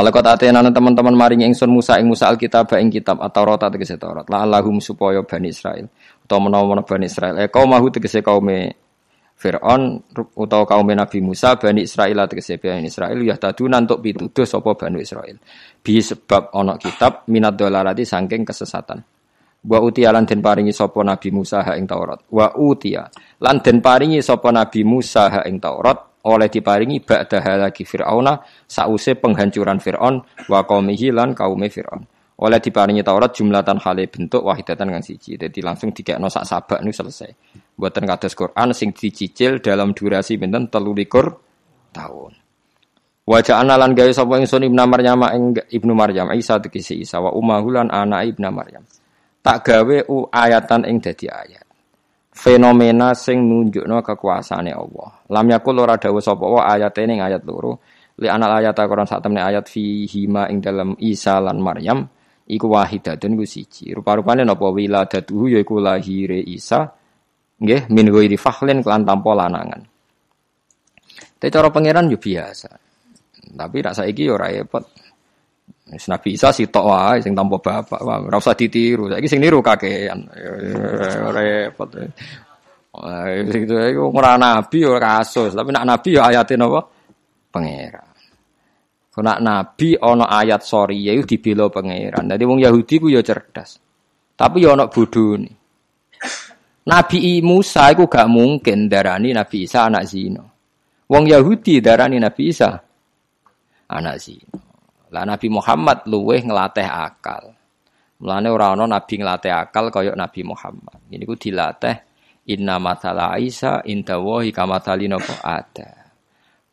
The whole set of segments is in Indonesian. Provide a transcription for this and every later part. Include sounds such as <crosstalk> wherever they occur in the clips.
Walakot atena teman-teman maring ingsun Musa ing Musa alkitab ing kitab atau rota tegese Taurat. La lahum supaya Bani Israil utawa menawa Bani Israil. Eh kaum mahu tegese kaume Fir'aun utawa kaum Nabi Musa Bani Israil tegese Bani Israil ya taduna untuk pituduh sapa Bani Israil. Bi sebab ana kitab minat dolarati saking kesesatan. Wa utia lan den paringi sapa Nabi Musa ha ing Taurat. Wa utia lan den paringi sapa Nabi Musa ha ing Taurat oleh diparingi ba'da halaki Fir'auna sause penghancuran Fir'aun wa qaumihi lan kaume Fir'aun. Oleh diparingi Taurat jumlatan hale bentuk wahidatan kang siji. Jadi langsung dikekno sak sabak nu selesai. Buatan kados Quran sing dicicil dalam durasi pinten 13 tahun. Wajah analan gawe sapa ingsun Ibnu Maryam ing Ibnu Maryam Isa tegese Isa wa umahulan anak Ibnu Maryam. Tak gawe u ayatan ing dadi ayat fenomena sing nunjukno kekuasaane Allah. Lam yakul ora dawuh sapa wa ayate ning ayat loro. Li anal ayat Quran sak temne ayat fi hima ing dalam Isa lan Maryam iku wahidatun iku siji. Rupa-rupane napa wiladatuhu yaiku lahire Isa nggih min ghairi fakhlin kelan tanpa lanangan. Tapi cara pangeran yo biasa. Tapi rak saiki yo ora repot. Nabi Isa sitok wae sing tanpa bapak, ora usah ditiru. Saiki sing niru kakean. Repot. Itu ora nabi ora kasus, tapi nak nabi ya ayate napa? Pangeran. Kena nabi ana ayat sorry ya dibela pangeran. Dadi wong Yahudi ku ya cerdas. Tapi ya ana bodhone. Nabi Musa iku gak mungkin darani Nabi Isa anak zina. Wong Yahudi darani Nabi Isa anak zina. Lah Nabi Muhammad luweh ngelatih akal. Mulane ora ana nabi ngelatih akal kaya Nabi Muhammad. Ini ku dilatih inna matala Isa inda wahi kamatalina ada.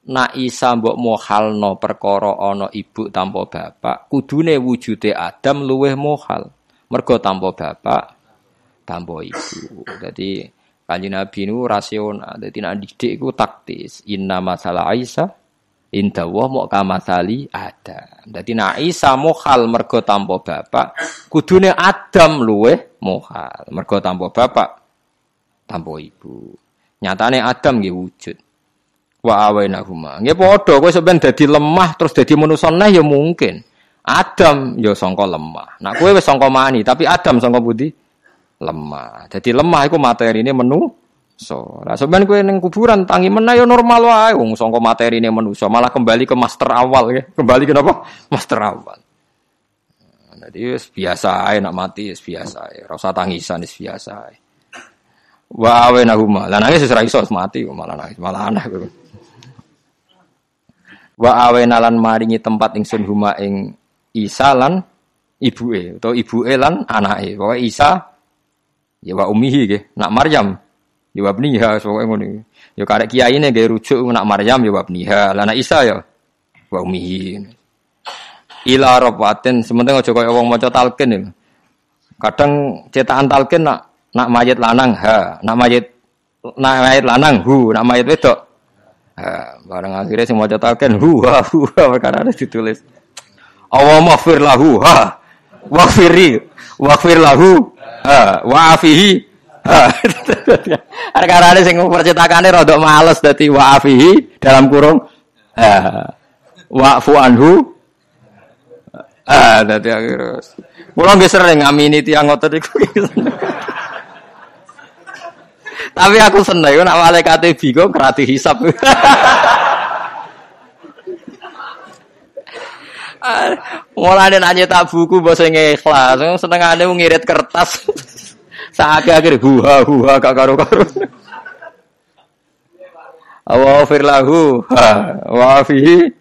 Nak Isa mbok mohalno perkara ana ibu tanpa bapak, kudune wujude Adam luweh mohal. Mergo tanpa bapak, tanpa ibu. Jadi kanjeng Nabi nu rasional. Dadi nek didik iku taktis. Inna masalah Isa Indah wah mau kamasali ada. Jadi na Isa mohal mergo tanpa bapak, kudune Adam luwe mohal mergo tanpa bapak, tanpa ibu. Nyatane Adam nggih wujud. Wa awaina huma. Nggih padha kowe sampean dadi lemah terus dadi manusa nah ya mungkin. Adam ya sangka lemah. Nah kowe wis sangka mani, tapi Adam sangka budi lemah. Jadi lemah iku materine menu So, nah sebenarnya gue neng kuburan tangi mana ya normal wae, wong materi ini manusia malah kembali ke master awal ya, kembali ke apa? <laughs> Master awal. Jadi biasa aja nak mati biasa ya, rasa tangisan biasa aja. Wa awe nahuma, lah nangis sesuai iso mati malah nangis, malah aneh. Wa awe nalan maringi tempat ingsun huma ing Isa lan ibuke atau ibuke lan anake. Pokoke Isa ya wa umihi nggih, nak Maryam ya wabniha pokoke ngono ya karek kiyaine gawe rujuk nak Maryam ya wabniha lah anak Isa ya. Wa ummihi ila rabatin sementing aja kaya wong maca talqin ya. kadang cetakan talqin nak nak mayit lanang ha. Nak mayit nak mayit lanang hu. Nak mayit wedok ha. Bareng akhirnya sing maca talqin hu ha hu ha. Ada ditulis. Allah maghfir lahu ha. Waghfiri waghfir lahu ha. Wa afihi <laughs> Karena sing percetakane rada males dadi wa'afihi dalam kurung wa'fu anhu. Ah, dadi akhir. Kula nggih sering ngamini tiyang ngoten iku. Tapi aku seneng nek malaikat bingung kerati hisap. Mulane nanya tak buku basa ikhlas, senengane ngirit kertas. Saake akhir huha huha gak karo karo. Awa firlahu wa fihi.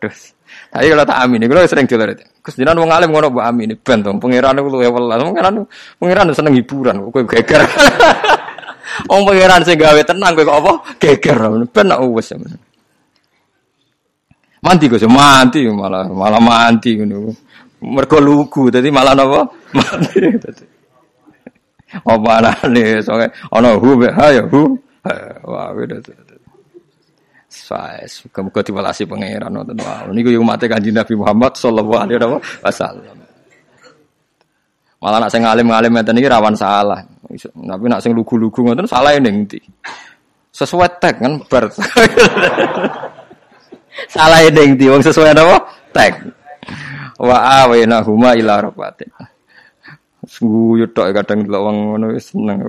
Terus. Ayo kalau tak amin, kalau sering itu. Gus jinan wong alim ngono mbok amin ben to. Pangeran iku luwe welas. Pangeran pangeran seneng hiburan, kowe geger. <laughs> Wong pangeran sing gawe tenang kowe kok apa? Geger. Ben nak wis. Manti Gus, manti malah malah manti ngono. Mergo lugu, dadi malah napa? <laughs> Manti. Apa anane soke ana hu ha ya hu. Wah, beda. Sais, muga diwelasi pangeran wonten wae. Niku yo Kanjeng Nabi Muhammad sallallahu alaihi wasallam. Malah nak sing alim-alim ngeten iki rawan salah. Tapi nak sing lugu-lugu ngoten salah ning ndi? Sesuai tag kan bar. <laughs> Salah ning ndi wong sesuai apa? Tek. Wa awena huma ila rabbatin. Guyu tok kadang delok wong ngono wis seneng.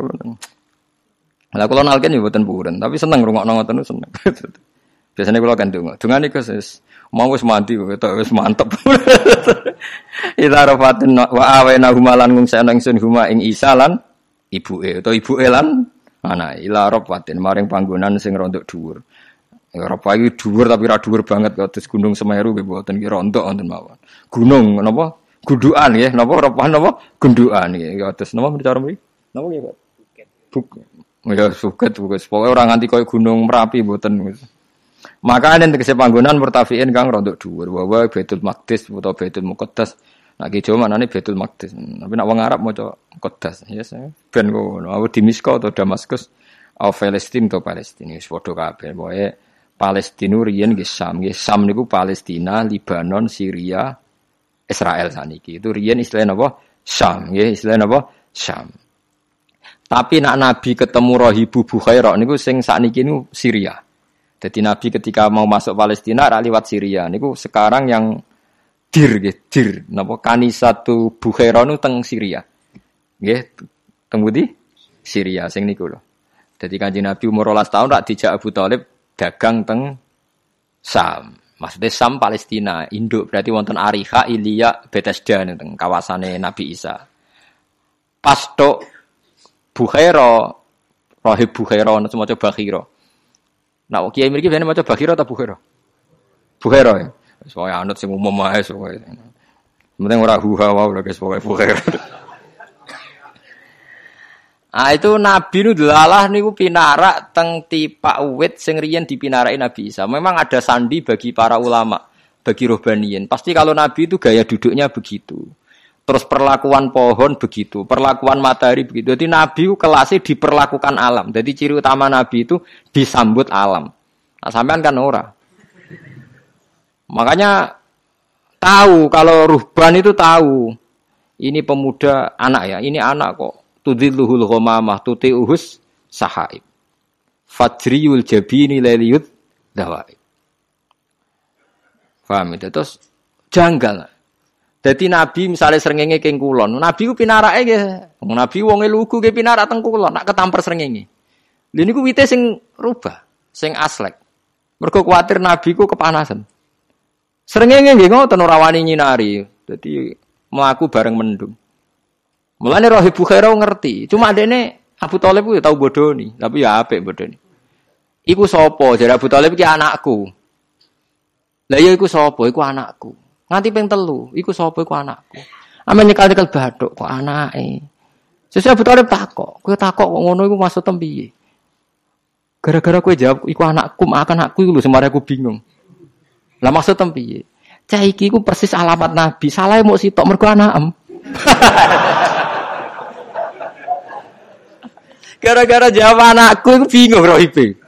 Lah kula nalken ya mboten purun, tapi seneng rungokno ngoten seneng. <laughs> Biasanya kula kan donga. Dungane wis mau wis mandi kok wis mantep. <laughs> Ila rafatin wa awena huma lan ngungsana ingsun huma ing Isa lan ibuke utawa ibuke lan ana ila rafatin maring panggonan sing rondok dhuwur. Ya Rafa iki dhuwur tapi ra dhuwur banget kados Gunung Semeru nggih mboten ki rontok wonten mawon. Gunung napa? Gundukan nggih, napa Rafa napa? Gundukan nggih kados napa cara mriki? Napa nggih, Pak? Bukit. Ya suket buket. Pokoke ora nganti koyo Gunung Merapi mboten. Maka ada tegese panggonan murtafiin kang rontok dhuwur. Wa Baitul Maqdis utawa Baitul Muqaddas. Nah ki Jawa manane Baitul Maqdis. Tapi nak wong Arab maca Muqaddas. Ya yes, ben ngono. Aku di Misko atau Damaskus atau Palestina atau Palestina wis padha kabeh. Pokoke Palestina riyen nggih Sam. Nggih Sam niku Palestina, Libanon, Syria, Israel saniki. Itu riyen istilah napa? Sam. Nggih istilah napa? Sam. Tapi nak Nabi ketemu Rohibu Bukhairah niku sing sakniki niku Syria. Jadi Nabi ketika mau masuk Palestina rak liwat Syria. Niku sekarang yang dir nggih, dir napa kanisatu Bukhaira nu teng Syria. Nggih, teng budi Syria sing niku lho. Jadi kanjeng Nabi umur 12 tahun rak dijak Abu Thalib dagang teng Sam. Maksudnya Sam Palestina, induk berarti wonten Ariha, Ilya, Bethesda teng kawasane Nabi Isa. Pas tok Bukhaira, Rahib Bukhaira ana semacam Bakhira. Nah, kiai mriki bene maca Bakhira atau Bukhaira? Bukhaira ya. Pokoke anut sing umum ae pokoke. Penting ora huha wae lho guys Bukhaira. Ah itu Nabi nu delalah niku pinarak teng tipak uwit sing riyen dipinaraki Nabi Isa. Memang ada sandi bagi para ulama, bagi rohbaniyin. Pasti kalau Nabi itu gaya duduknya begitu. Terus perlakuan pohon begitu, perlakuan matahari begitu. Jadi Nabi kelasnya diperlakukan alam. Jadi ciri utama Nabi itu disambut alam. Nah, sampean kan ora. Makanya tahu kalau ruhban itu tahu. Ini pemuda anak ya, ini anak kok. Tudilluhul ghamamah uhus sahaib. Fajriyul jabini leliyut dawaib. Paham itu? Terus janggal. Jadi Nabi misalnya serengenge keng kulon, Nabi ku pinarake nggih. Nabi wonge lugu ke pinarak teng kulon, nak ketamper serengenge. Lha niku wite sing rubah, sing aslek. Mergo kuwatir Nabi ku kepanasan. Serengenge nggih ngoten ora nyinari. Dadi mlaku bareng mendung. Mulane Rohib Bukhairah ngerti. Cuma adene Abu Thalib ku ya tau bodoni, tapi ya apik bodoni. Iku sapa? Jare Abu Thalib ki anakku. Lah iya iku sapa? Iku anakku. Nganti ping telu, iku sapa iku anakku. Ame nyekal-nyekal bathuk kok anake. Sesuk Abu Thalib takok, kowe takok kok ngono iku maksud piye? Gara-gara kowe jawab iku anakku, makan anakku iku lho semare aku bingung. Lah maksud piye? Cah iki persis alamat Nabi, salah mau sitok mergo anakem. <laughs> Gara-gara jawab anakku bingung ibu.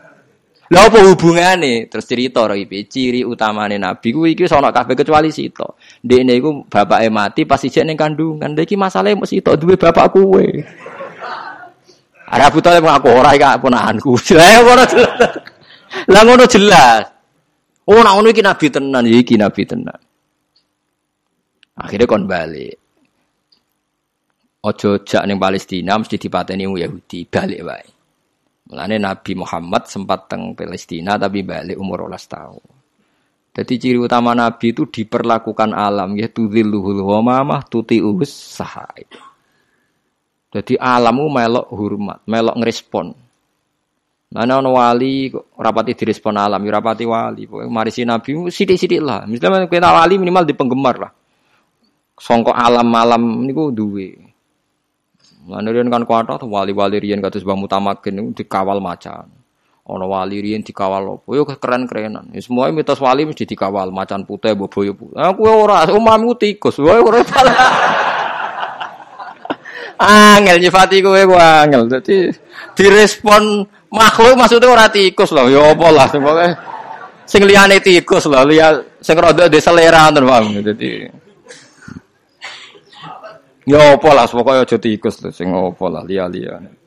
Lah apa hubungane? Terus cerita ro iki, ciri utamane nabi ku iki sono kabeh kecuali sito. Dekne iku bapake mati pas ijek ning kandungan. Lha iki masalahe mesti sito duwe bapak kuwe. Ada Abu Thalib ngaku ora iki ponakanku. <laughs> Lah ora jelas. Lah ngono jelas. Oh, nak ngono iki nabi tenan, ya iki nabi tenan. Akhirnya kon balik. Ojo jak ning Palestina mesti dipateni Yahudi, balik wae. Mulane Nabi Muhammad sempat teng Palestina tapi balik umur 12 tahun. Jadi ciri utama Nabi itu diperlakukan alam ya tudzilluhul ghamamah tuti'us sahaib. Jadi alammu melok hormat, melok ngerespon. Mana ono wali rapati direspon alam, ya rapati wali. Mari si Nabi sidik-sidik lah. Misalnya kita wali minimal di penggemar lah. Songkok alam-alam niku duwe. Mana riyen kan kuatah wali-wali riyen kados Mbah Mutamakin dikawal macan. Ono wali riyen dikawal opo? Yo keren-kerenan. Ya semua mitos wali mesti dikawal macan putih boboyo putih. Aku ora, umammu tikus. Wae ora <laughs> Angel nyifati kowe ku angel. Dadi direspon makhluk maksudnya ora tikus lho. Ya apa lah pokoke sing liyane tikus lho, liya sing rada de selera paham. Dadi Ya apa lah pokoke aja diikus sing apa lah liya-liyane.